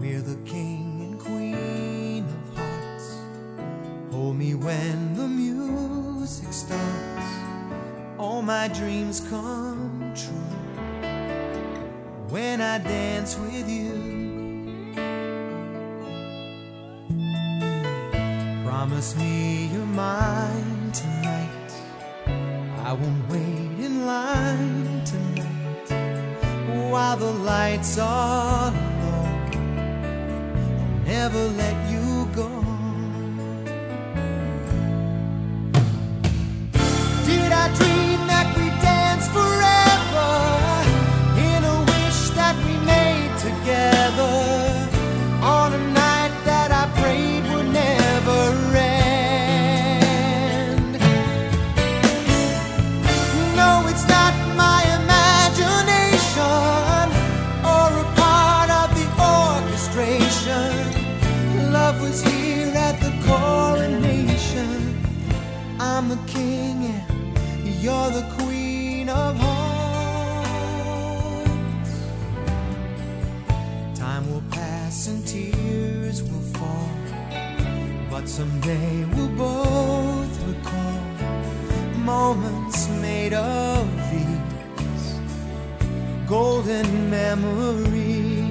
the king and queen of hearts. Hold me when the music starts. All my dreams come true when I dance with you. Promise me you're mine tonight. I won't wait in line tonight while the lights are never let was here at the coronation. I'm the king and you're the queen of hearts. Time will pass and tears will fall, but someday we'll both recall moments made of these golden memories.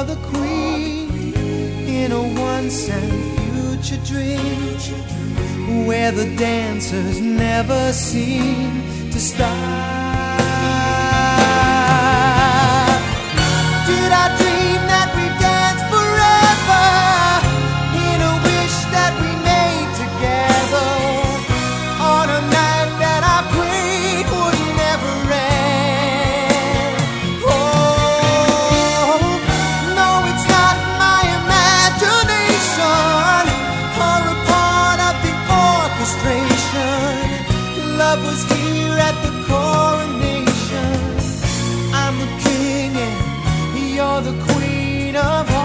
You're the queen in a once and future dream where the dancers never seem to stop. was here at the coronation. I'm the king and you're the queen of